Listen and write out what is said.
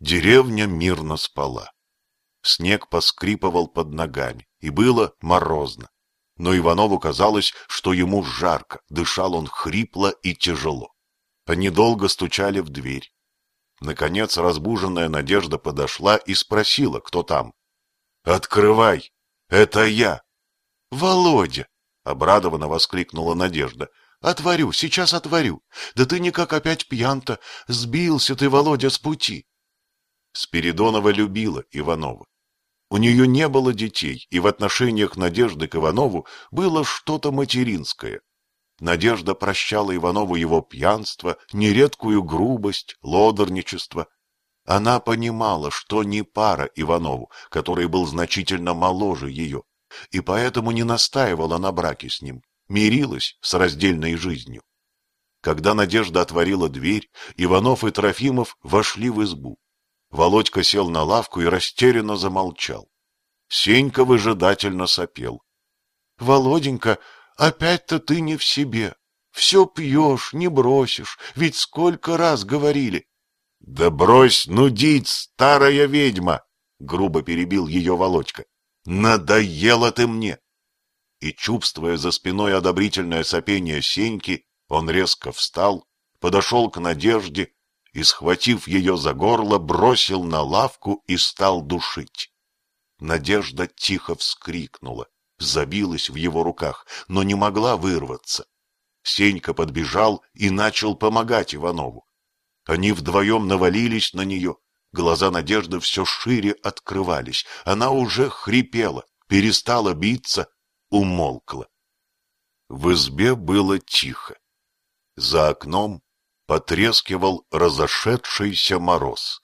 Деревня мирно спала. Снег поскрипывал под ногами, и было морозно. Но Иванову казалось, что ему жарко, дышал он хрипло и тяжело. Они долго стучали в дверь. Наконец разбуженная Надежда подошла и спросила, кто там. «Открывай! Это я!» «Володя!» — обрадованно воскликнула Надежда. «Отворю, сейчас отворю. Да ты никак опять пьян-то. Сбился ты, Володя, с пути». Спиридонова любила Иванова. У нее не было детей, и в отношениях Надежды к Иванову было что-то материнское. Надежда прощала Иванову его пьянство, нередкую грубость, лодорничество. Она понимала, что не пара Иванову, который был значительно моложе ее, и поэтому не настаивала на браке с ним, мирилась с раздельной жизнью. Когда Надежда отворила дверь, Иванов и Трофимов вошли в избу. Володька сел на лавку и растерянно замолчал. Сенька выжидательно сопел. — Володенька, опять-то ты не в себе. Все пьешь, не бросишь, ведь сколько раз говорили. — Да брось нудить, старая ведьма! — грубо перебил ее Володька. Надоело ты мне! И, чувствуя за спиной одобрительное сопение Сеньки, он резко встал, подошел к Надежде и, схватив ее за горло, бросил на лавку и стал душить. Надежда тихо вскрикнула, забилась в его руках, но не могла вырваться. Сенька подбежал и начал помогать Иванову. Они вдвоем навалились на нее, Глаза Надежды все шире открывались. Она уже хрипела, перестала биться, умолкла. В избе было тихо. За окном потрескивал разошедшийся мороз.